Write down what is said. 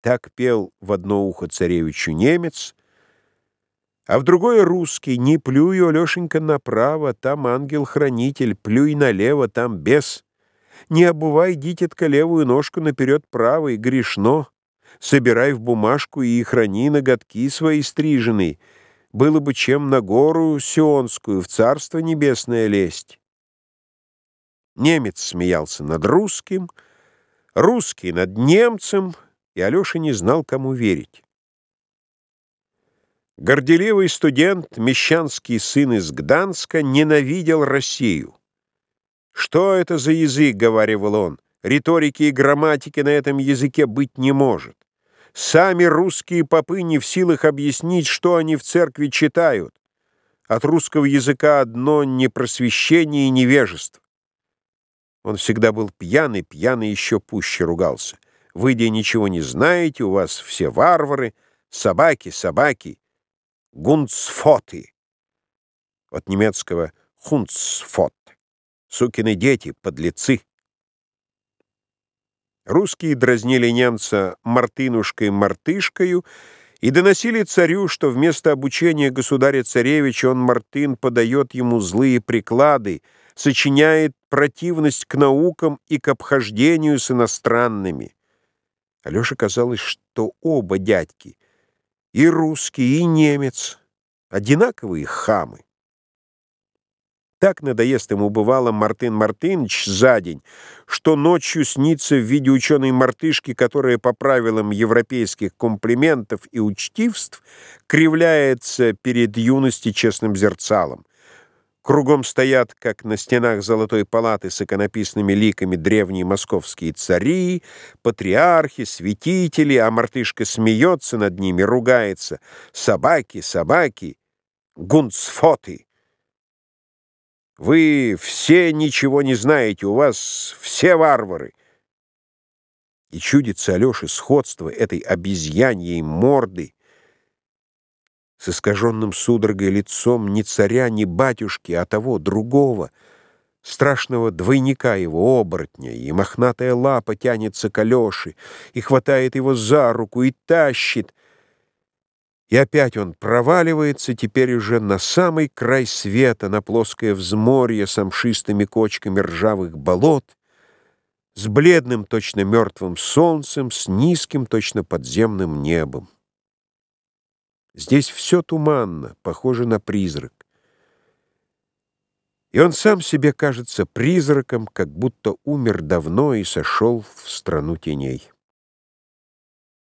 Так пел в одно ухо царевичу немец, а в другое русский. Не плюй, Алешенька, направо, там ангел-хранитель, плюй налево, там бес. Не обувай, дитятка, левую ножку наперед правой, грешно. Собирай в бумажку и храни ноготки свои стриженные. Было бы чем на гору Сионскую, в Царство Небесное лезть. Немец смеялся над русским, русский над немцем, и Алеша не знал, кому верить. Горделивый студент, мещанский сын из Гданска, ненавидел Россию. «Что это за язык?» — говаривал он. «Риторики и грамматики на этом языке быть не может. Сами русские попы не в силах объяснить, что они в церкви читают. От русского языка одно непросвещение и невежество. Он всегда был пьяный, пьяный еще пуще ругался. Выйдя ничего не знаете, у вас все варвары, собаки, собаки, гунцфоты. От немецкого хунцфот. Сукины дети, подлецы. Русские дразнили немца Мартынушкой-мартышкою и доносили царю, что вместо обучения государя-царевича он, Мартын, подает ему злые приклады, сочиняет противность к наукам и к обхождению с иностранными. Алёше казалось, что оба дядьки, и русский, и немец, одинаковые хамы. Так надоест ему бывало Мартын Мартыныч за день, что ночью снится в виде ученой мартышки, которая по правилам европейских комплиментов и учтивств кривляется перед юности честным зерцалом. Кругом стоят, как на стенах Золотой палаты с иконописными ликами древние московские цари, патриархи, святители, а мартышка смеется над ними, ругается. Собаки, собаки, гунцфоты. Вы все ничего не знаете, у вас все варвары. И чудится Алёше сходство этой обезьяньей морды с искаженным судорогой лицом ни царя, ни батюшки, а того, другого, страшного двойника его, оборотня, и мохнатая лапа тянется к Алёше, и хватает его за руку, и тащит — и опять он проваливается теперь уже на самый край света, на плоское взморье с амшистыми кочками ржавых болот, с бледным точно мертвым солнцем, с низким точно подземным небом. Здесь все туманно, похоже на призрак. И он сам себе кажется призраком, как будто умер давно и сошел в страну теней.